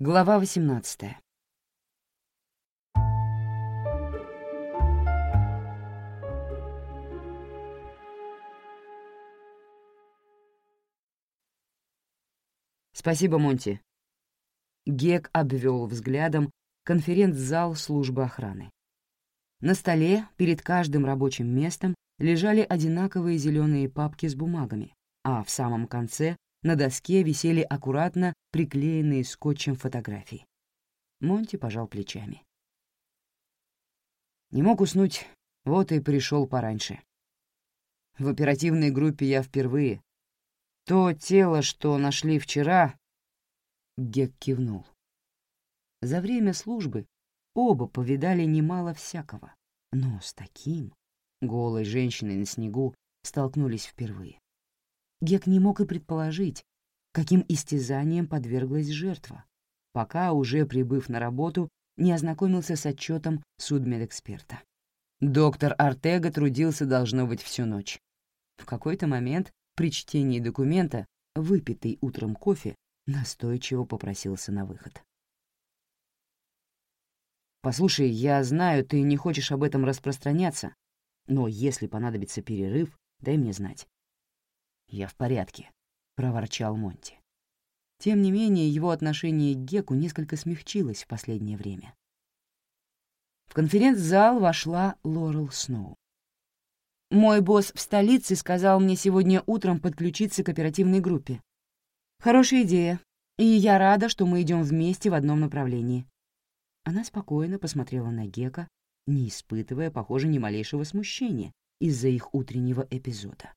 Глава 18 «Спасибо, Монти». Гек обвел взглядом конференц-зал службы охраны. На столе перед каждым рабочим местом лежали одинаковые зеленые папки с бумагами, а в самом конце на доске висели аккуратно приклеенные скотчем фотографии. Монти пожал плечами. Не мог уснуть, вот и пришел пораньше. В оперативной группе я впервые. То тело, что нашли вчера... Гек кивнул. За время службы оба повидали немало всякого, но с таким, голой женщиной на снегу, столкнулись впервые. Гек не мог и предположить, каким истязанием подверглась жертва, пока, уже прибыв на работу, не ознакомился с отчетом судмедэксперта. Доктор Артега трудился, должно быть, всю ночь. В какой-то момент при чтении документа, выпитый утром кофе, настойчиво попросился на выход. «Послушай, я знаю, ты не хочешь об этом распространяться, но если понадобится перерыв, дай мне знать. «Я в порядке», — проворчал Монти. Тем не менее, его отношение к Геку несколько смягчилось в последнее время. В конференц-зал вошла Лорел Сноу. «Мой босс в столице сказал мне сегодня утром подключиться к оперативной группе. Хорошая идея, и я рада, что мы идем вместе в одном направлении». Она спокойно посмотрела на Гека, не испытывая, похоже, ни малейшего смущения из-за их утреннего эпизода.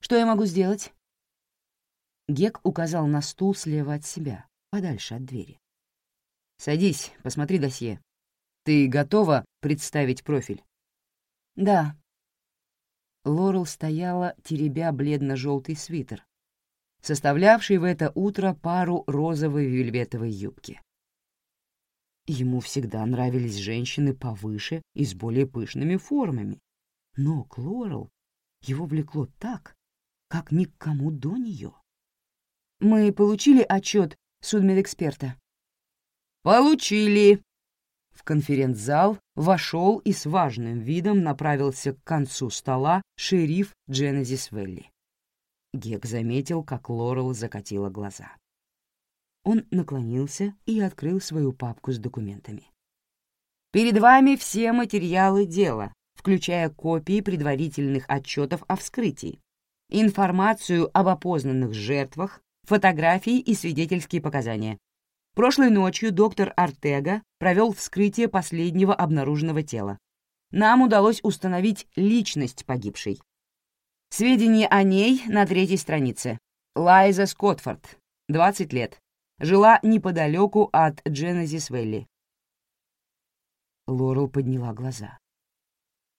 Что я могу сделать?» Гек указал на стул слева от себя, подальше от двери. «Садись, посмотри досье. Ты готова представить профиль?» «Да». Лорел стояла, теребя бледно-желтый свитер, составлявший в это утро пару розовой вельветовой юбки. Ему всегда нравились женщины повыше и с более пышными формами, но к Лорел его влекло так, как ни к кому до нее. «Мы получили отчет судмедэксперта?» «Получили!» В конференц-зал вошел и с важным видом направился к концу стола шериф Дженезис Велли. Гек заметил, как Лорел закатила глаза. Он наклонился и открыл свою папку с документами. «Перед вами все материалы дела, включая копии предварительных отчетов о вскрытии, информацию об опознанных жертвах, фотографии и свидетельские показания. Прошлой ночью доктор Артега провел вскрытие последнего обнаруженного тела. Нам удалось установить личность погибшей. Сведения о ней на третьей странице. Лайза Скотфорд, 20 лет. Жила неподалеку от Дженезис Вэлли. Лорел подняла глаза.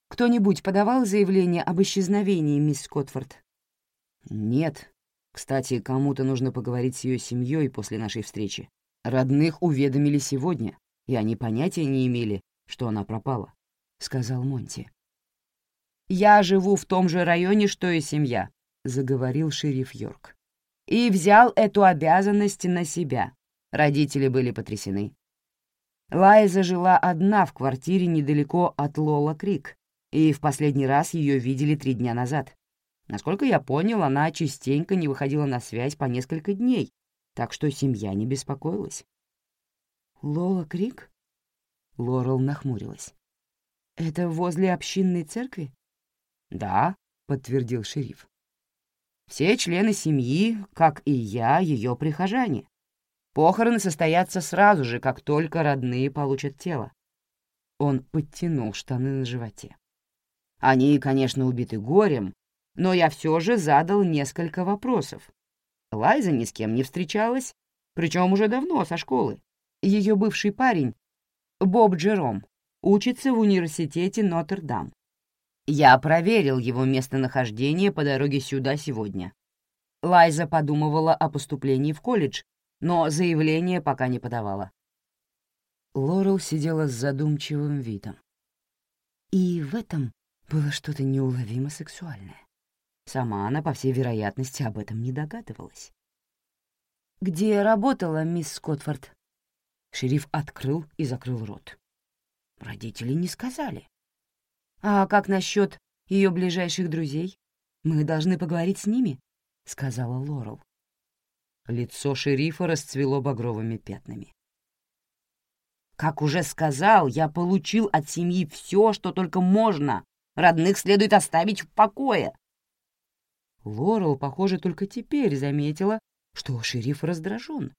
«Кто-нибудь подавал заявление об исчезновении, мисс Скотфорд?» «Нет. Кстати, кому-то нужно поговорить с ее семьей после нашей встречи. Родных уведомили сегодня, и они понятия не имели, что она пропала», — сказал Монти. «Я живу в том же районе, что и семья», — заговорил шериф Йорк. «И взял эту обязанность на себя. Родители были потрясены. Лайза жила одна в квартире недалеко от Лола Крик, и в последний раз ее видели три дня назад. Насколько я понял, она частенько не выходила на связь по несколько дней, так что семья не беспокоилась. «Лола Крик?» Лорел нахмурилась. «Это возле общинной церкви?» «Да», — подтвердил шериф. «Все члены семьи, как и я, ее прихожане. Похороны состоятся сразу же, как только родные получат тело». Он подтянул штаны на животе. Они, конечно, убиты горем, но я все же задал несколько вопросов. Лайза ни с кем не встречалась, причем уже давно, со школы. Ее бывший парень, Боб Джером, учится в университете Нотр-Дам. Я проверил его местонахождение по дороге сюда сегодня. Лайза подумывала о поступлении в колледж, но заявление пока не подавала. Лорел сидела с задумчивым видом. И в этом было что-то неуловимо сексуальное. Сама она, по всей вероятности, об этом не догадывалась. «Где работала мисс Скотфорд?» Шериф открыл и закрыл рот. Родители не сказали. «А как насчет ее ближайших друзей? Мы должны поговорить с ними», — сказала Лорел. Лицо шерифа расцвело багровыми пятнами. «Как уже сказал, я получил от семьи все, что только можно. Родных следует оставить в покое». Лорел, похоже, только теперь заметила, что шериф раздражен,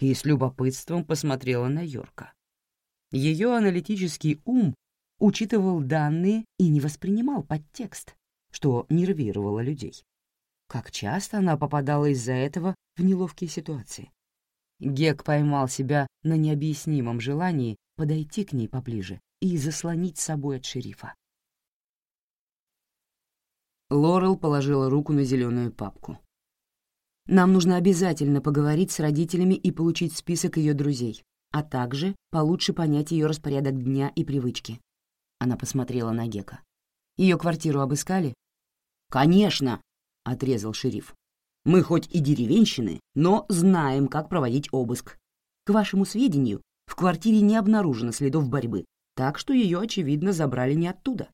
и с любопытством посмотрела на Йорка. Ее аналитический ум учитывал данные и не воспринимал подтекст, что нервировало людей. Как часто она попадала из-за этого в неловкие ситуации. Гек поймал себя на необъяснимом желании подойти к ней поближе и заслонить собой от шерифа. Лорел положила руку на зеленую папку. «Нам нужно обязательно поговорить с родителями и получить список ее друзей, а также получше понять ее распорядок дня и привычки». Она посмотрела на Гека. Ее квартиру обыскали?» «Конечно!» — отрезал шериф. «Мы хоть и деревенщины, но знаем, как проводить обыск. К вашему сведению, в квартире не обнаружено следов борьбы, так что ее, очевидно, забрали не оттуда».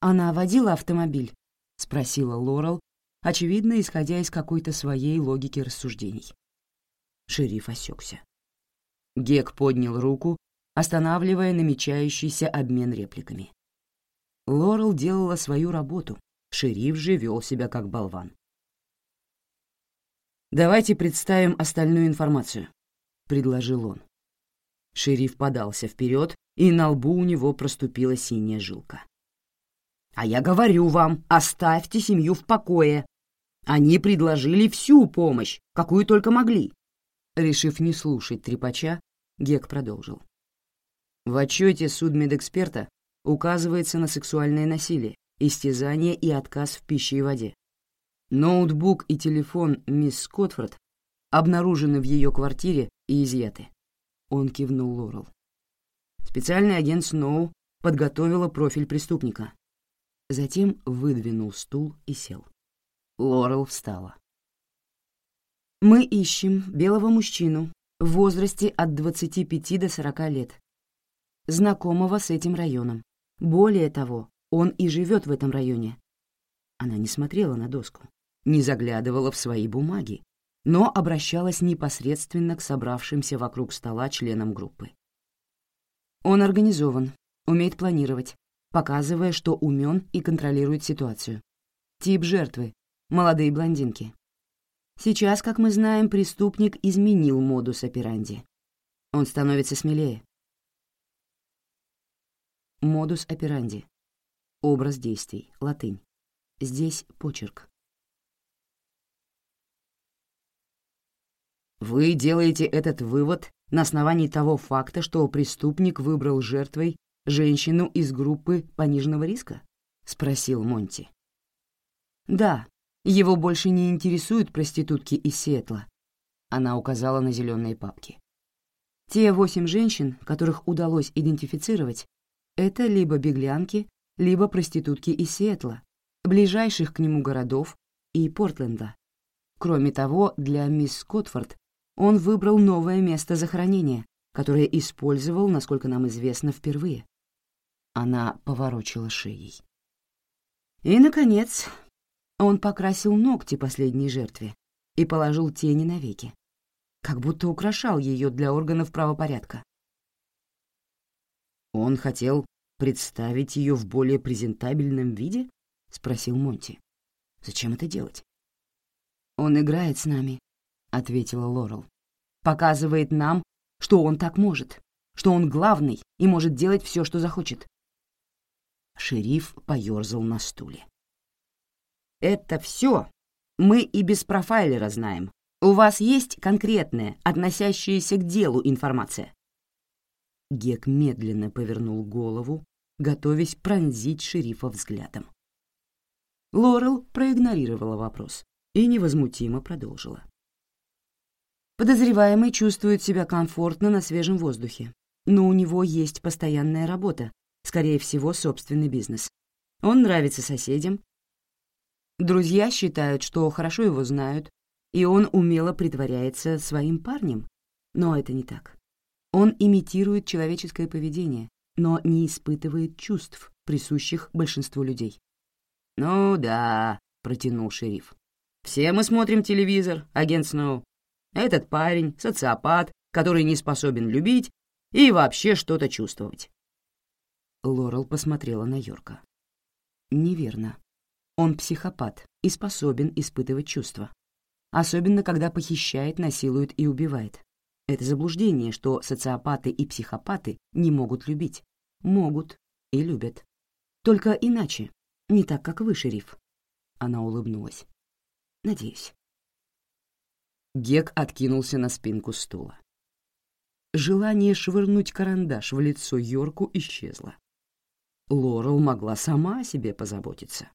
«Она водила автомобиль?» — спросила Лорел, очевидно, исходя из какой-то своей логики рассуждений. Шериф осекся. Гек поднял руку, останавливая намечающийся обмен репликами. Лорел делала свою работу, шериф же вел себя как болван. «Давайте представим остальную информацию», — предложил он. Шериф подался вперед, и на лбу у него проступила синяя жилка. «А я говорю вам, оставьте семью в покое. Они предложили всю помощь, какую только могли». Решив не слушать трепача, Гек продолжил. В отчете судмедэксперта указывается на сексуальное насилие, истязание и отказ в пище и воде. Ноутбук и телефон мисс Скотфорд обнаружены в ее квартире и изъяты. Он кивнул Лорел. Специальный агент Сноу подготовила профиль преступника. Затем выдвинул стул и сел. Лорел встала. «Мы ищем белого мужчину в возрасте от 25 до 40 лет, знакомого с этим районом. Более того, он и живет в этом районе. Она не смотрела на доску, не заглядывала в свои бумаги, но обращалась непосредственно к собравшимся вокруг стола членам группы. Он организован, умеет планировать, показывая, что умен и контролирует ситуацию. Тип жертвы — молодые блондинки. Сейчас, как мы знаем, преступник изменил модус операнди. Он становится смелее, Модус операнди. Образ действий. Латынь. Здесь почерк. Вы делаете этот вывод на основании того факта, что преступник выбрал жертвой женщину из группы пониженного риска? Спросил Монти. Да, его больше не интересуют проститутки из Сиэтла. Она указала на зеленые папки. Те восемь женщин, которых удалось идентифицировать, это либо беглянки, либо проститутки из Сиэтла, ближайших к нему городов и Портленда. Кроме того, для мисс Скотфорд он выбрал новое место захоронения, которое использовал, насколько нам известно, впервые. Она поворочила шеей. И, наконец, он покрасил ногти последней жертве и положил тени на веки, как будто украшал ее для органов правопорядка. Он хотел представить ее в более презентабельном виде? спросил Монти. Зачем это делать? Он играет с нами, ответила Лорел. Показывает нам, что он так может, что он главный и может делать все, что захочет. Шериф поерзал на стуле. Это все мы и без профайлера знаем. У вас есть конкретная, относящаяся к делу информация? Гек медленно повернул голову, готовясь пронзить шерифа взглядом. Лорел проигнорировала вопрос и невозмутимо продолжила. Подозреваемый чувствует себя комфортно на свежем воздухе, но у него есть постоянная работа, скорее всего, собственный бизнес. Он нравится соседям. Друзья считают, что хорошо его знают, и он умело притворяется своим парнем, но это не так. Он имитирует человеческое поведение, но не испытывает чувств, присущих большинству людей. «Ну да», — протянул шериф. «Все мы смотрим телевизор, агент Сноу. Этот парень — социопат, который не способен любить и вообще что-то чувствовать». Лорел посмотрела на Йорка. «Неверно. Он психопат и способен испытывать чувства. Особенно, когда похищает, насилует и убивает. Это заблуждение, что социопаты и психопаты не могут любить. Могут и любят. Только иначе, не так, как вы, шериф. Она улыбнулась. Надеюсь. Гек откинулся на спинку стула. Желание швырнуть карандаш в лицо Йорку исчезло. Лорел могла сама о себе позаботиться.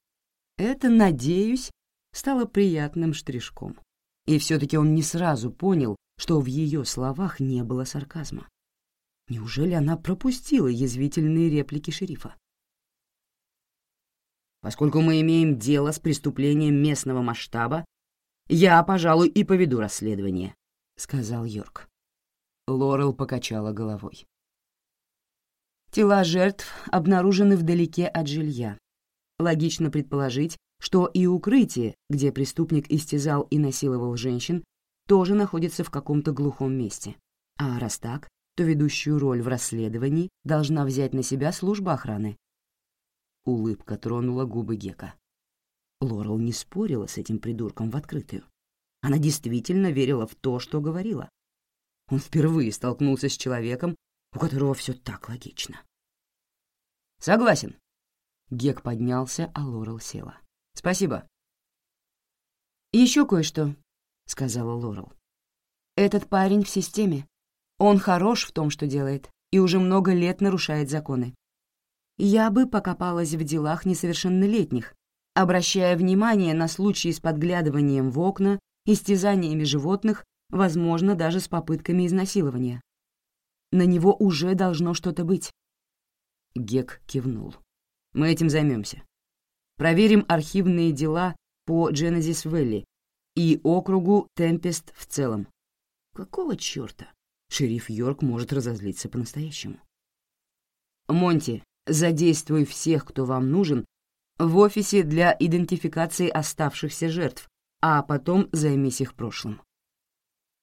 Это, надеюсь, стало приятным штришком. И все-таки он не сразу понял, что в ее словах не было сарказма. Неужели она пропустила язвительные реплики шерифа? Поскольку мы имеем дело с преступлением местного масштаба, я, пожалуй, и поведу расследование», — сказал Йорк. Лорел покачала головой. Тела жертв обнаружены вдалеке от жилья. Логично предположить, что и укрытие, где преступник истязал и насиловал женщин, тоже находится в каком-то глухом месте. А раз так, то ведущую роль в расследовании должна взять на себя служба охраны. Улыбка тронула губы Гека. Лорел не спорила с этим придурком в открытую. Она действительно верила в то, что говорила. Он впервые столкнулся с человеком, у которого все так логично. «Согласен». Гек поднялся, а Лорел села. «Спасибо». «Еще кое-что», — сказала Лорел. «Этот парень в системе. Он хорош в том, что делает, и уже много лет нарушает законы. Я бы покопалась в делах несовершеннолетних, обращая внимание на случаи с подглядыванием в окна, истязаниями животных, возможно, даже с попытками изнасилования. На него уже должно что-то быть. Гек кивнул. Мы этим займемся. Проверим архивные дела по Genesis Valley и округу Темпест в целом. Какого чёрта? Шериф Йорк может разозлиться по-настоящему. Монти, задействуй всех, кто вам нужен, в офисе для идентификации оставшихся жертв, а потом займись их прошлым.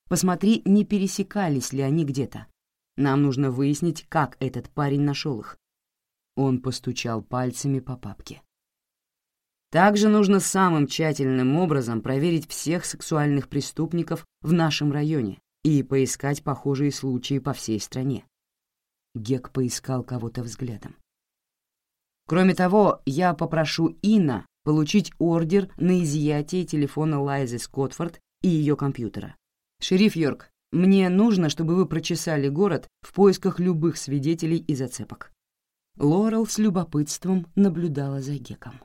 Посмотри, не пересекались ли они где-то. Нам нужно выяснить, как этот парень нашел их. Он постучал пальцами по папке. Также нужно самым тщательным образом проверить всех сексуальных преступников в нашем районе и поискать похожие случаи по всей стране. Гек поискал кого-то взглядом. Кроме того, я попрошу Инна получить ордер на изъятие телефона Лайзы Скотфорд и ее компьютера. Шериф Йорк, мне нужно, чтобы вы прочесали город в поисках любых свидетелей и зацепок. Лорел с любопытством наблюдала за Геком,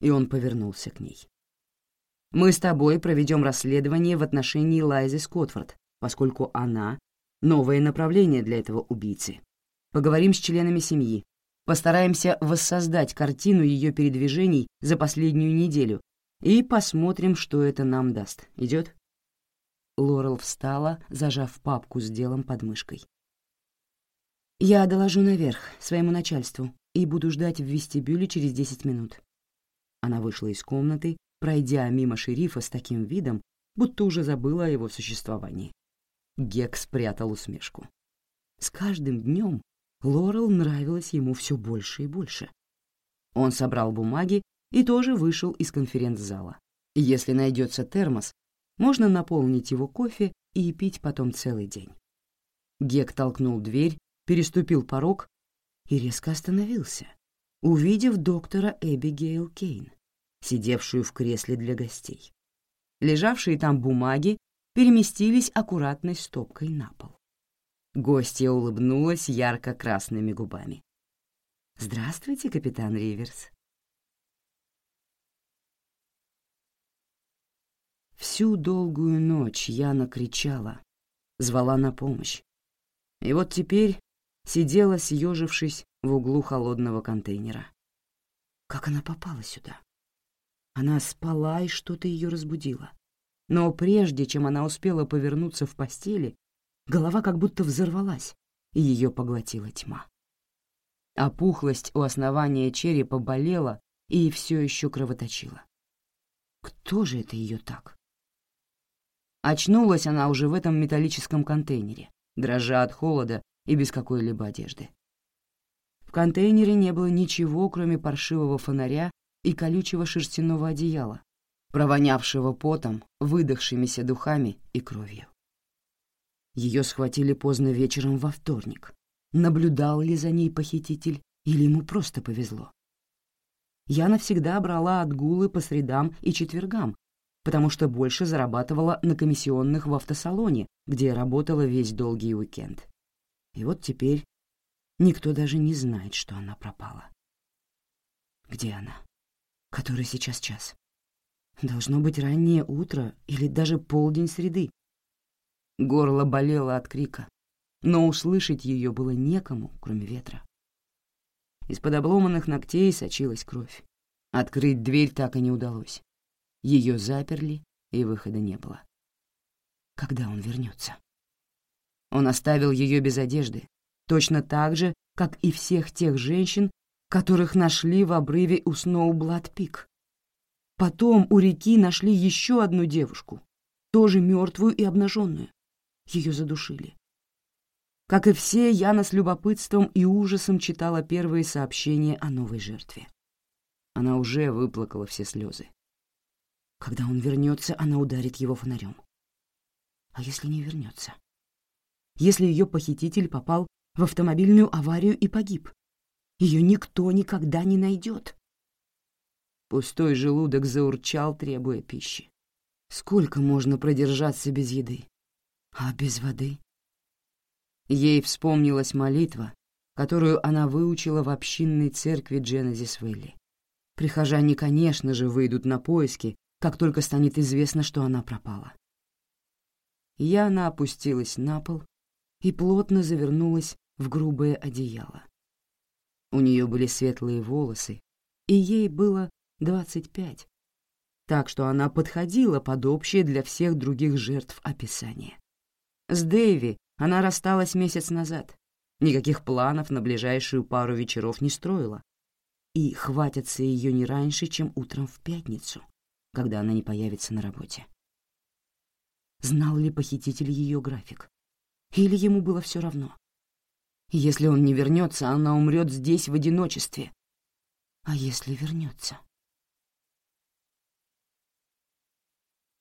и он повернулся к ней. «Мы с тобой проведем расследование в отношении Лайзы Скотфорд, поскольку она — новое направление для этого убийцы. Поговорим с членами семьи, Постараемся воссоздать картину ее передвижений за последнюю неделю и посмотрим, что это нам даст. Идет? Лорел встала, зажав папку с делом под мышкой. «Я доложу наверх, своему начальству, и буду ждать в вестибюле через десять минут». Она вышла из комнаты, пройдя мимо шерифа с таким видом, будто уже забыла о его существовании. Гек спрятал усмешку. С каждым днем Лорел нравилась ему все больше и больше. Он собрал бумаги и тоже вышел из конференц-зала. Если найдется термос, можно наполнить его кофе и пить потом целый день. Гек толкнул дверь, переступил порог и резко остановился, увидев доктора Эбигейл Кейн, сидевшую в кресле для гостей. Лежавшие там бумаги переместились аккуратной стопкой на пол. Гостья улыбнулась ярко-красными губами. «Здравствуйте, капитан Риверс». Всю долгую ночь Яна кричала, звала на помощь. И вот теперь сидела, съежившись в углу холодного контейнера. Как она попала сюда? Она спала, и что-то ее разбудило. Но прежде чем она успела повернуться в постели, Голова как будто взорвалась, и ее поглотила тьма. Опухлость у основания черепа болела и все еще кровоточила. Кто же это ее так? Очнулась она уже в этом металлическом контейнере, дрожа от холода и без какой-либо одежды. В контейнере не было ничего, кроме паршивого фонаря и колючего шерстяного одеяла, провонявшего потом, выдохшимися духами и кровью. Ее схватили поздно вечером во вторник. Наблюдал ли за ней похититель или ему просто повезло? Я навсегда брала отгулы по средам и четвергам, потому что больше зарабатывала на комиссионных в автосалоне, где работала весь долгий уикенд. И вот теперь никто даже не знает, что она пропала. Где она? Который сейчас час? Должно быть раннее утро или даже полдень среды. Горло болело от крика, но услышать ее было некому, кроме ветра. Из-под обломанных ногтей сочилась кровь. Открыть дверь так и не удалось. Ее заперли, и выхода не было. Когда он вернется? Он оставил ее без одежды, точно так же, как и всех тех женщин, которых нашли в обрыве у Сноублад-Пик. Потом у реки нашли еще одну девушку, тоже мертвую и обнаженную. Ее задушили. Как и все, Яна с любопытством и ужасом читала первые сообщения о новой жертве. Она уже выплакала все слезы. Когда он вернется, она ударит его фонарем. А если не вернется? Если ее похититель попал в автомобильную аварию и погиб? Ее никто никогда не найдет. Пустой желудок заурчал, требуя пищи. Сколько можно продержаться без еды? А без воды? Ей вспомнилась молитва, которую она выучила в общинной церкви Дженезис Вэлли. Прихожане, конечно же, выйдут на поиски, как только станет известно, что она пропала. Яна опустилась на пол и плотно завернулась в грубое одеяло. У нее были светлые волосы, и ей было 25, так что она подходила под общее для всех других жертв описание. С Дэйви она рассталась месяц назад, никаких планов на ближайшую пару вечеров не строила, и хватятся ее не раньше, чем утром в пятницу, когда она не появится на работе. Знал ли похититель ее график? Или ему было все равно? Если он не вернется, она умрет здесь в одиночестве. А если вернется?